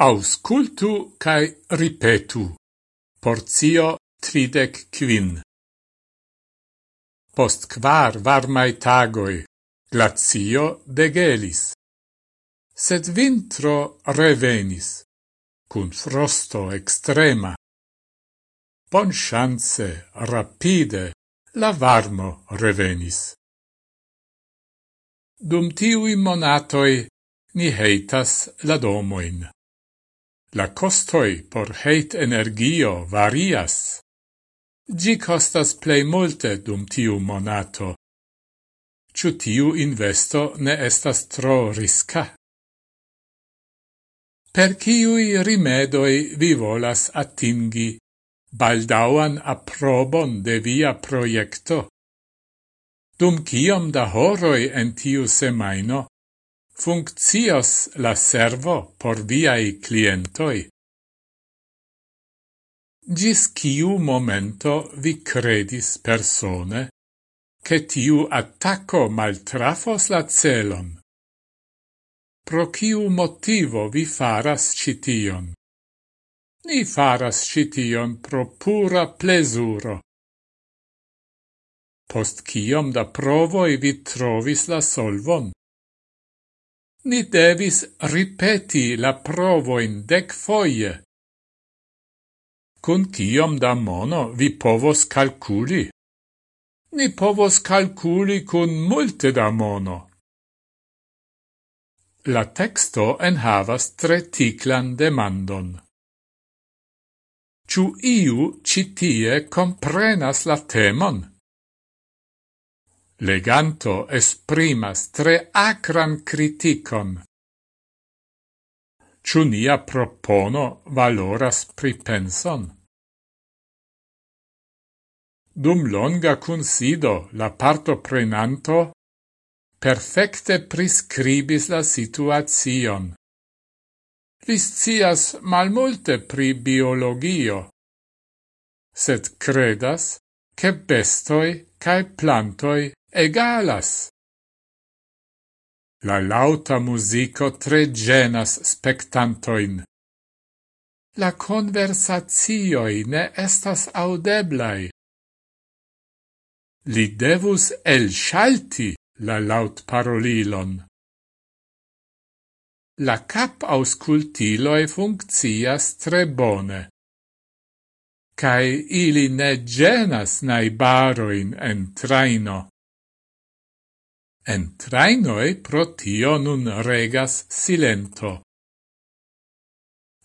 Auscultu cae ripetu. Porzio tridec quin. Post quar varmai tagoi, glazio degelis. Sed vintro revenis, cun frosto extrema. Bon chance, rapide, la varmo revenis. Dum tiui monatoi ni heitas la domoin. La costoi por heit energio varias. Gi costas plei multe dum tiu monato. Ciu tiu investo ne estas tro risca. Per ciui rimedoi vi volas atingi baldauan approbon de via proiecto. Dum ciom da horoi en tiu semaino funccios la servo por viai clientoi? Gis ciu momento vi credis persone che tiu attacco maltrafos la celon? Pro ciu motivo vi faras cition? Ni faras cition pro pura plesuro. Post ciom da provoi vi trovis la solvon? Ni devis ripeti la provoin dec foie. Cun ciom da mono vi povos calculi? Ni povos calculi cun multe da mono. La texto enhavas tre ticlan demandon. Ciu iu citie comprenas la temon? Leganto esprimas tre acran criticon. Ciu nia propono valoras pripenson? Dum longa consido la parto prenanto perfecte prescribis la situazion. Liscias malmulte pri biologio, sed credas che bestoi cae plantoi egalas. La lauta musico tre genas spectantoin. La conversazioi ne estas audeblai. Li devus el shalti la laut parolilon. La cap auscultiloi funccias tre bone. Cai ili ne genas naibaroin en traino. En trainoi pro tio nun regas silento.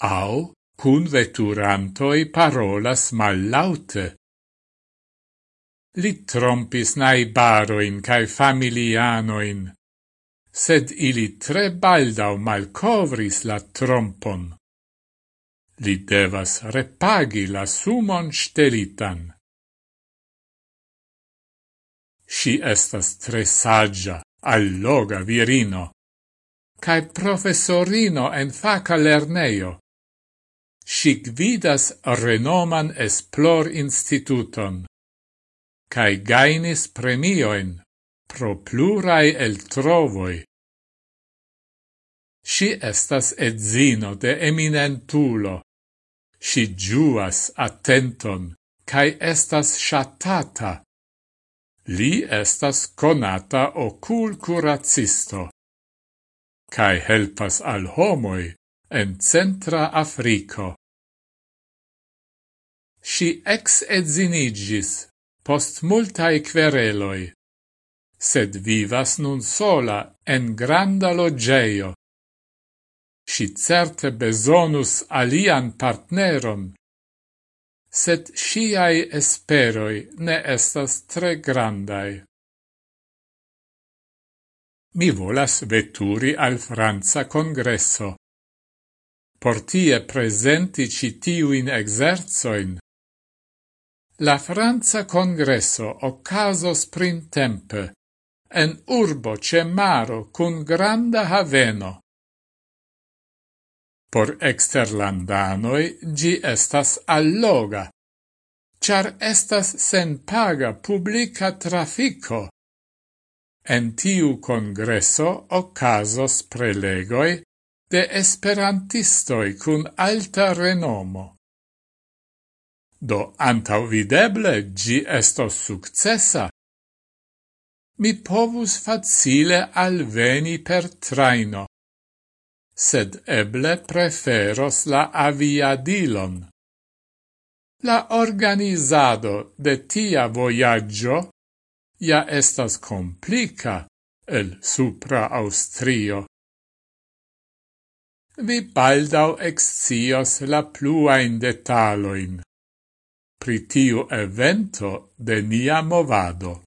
Au, cun veturantoi parolas mallaute. Li trompis naibaroin cae familianoin, sed ili tre baldau malcovris la trompon. Li devas repagi la sumon stelitan. Si estas tre saggia, alloga virino, cae professorino en faca lerneio. Si gvidas renoman esplor instituton, cae gainis premioin pro plurai el trovoi. Si estas edzino de eminentulo, si giuas attenton, cae estas shatata Li estas conata ocul curacisto, cae helpas al homoi en centra Africo. Si ex edzinigis post multae quereloi, sed vivas nun sola en granda logeio. Si certe besonus alian partneron sed sciai esperoi ne estas tre grandai. Mi volas veturi al Franza Congresso. Portie presenti presenti citiuin exerzoin. La Franza Congresso ocasos printempe, en urbo ce maro cun granda haveno. Por exterlandanoi gi estas alloga, char estas sen paga publica trafico. En tiu congresso ocasos prelegoi de esperantistoi cun alta renomo. Do antauvideble gi estos successa. Mi povus facile alveni per traino, sed eble preferos la aviadilon. La organizado de tia voyaggio ja estas complica el supra Austrio. Vi baldau excios la pluain detaloin Pritiu evento de nia movado.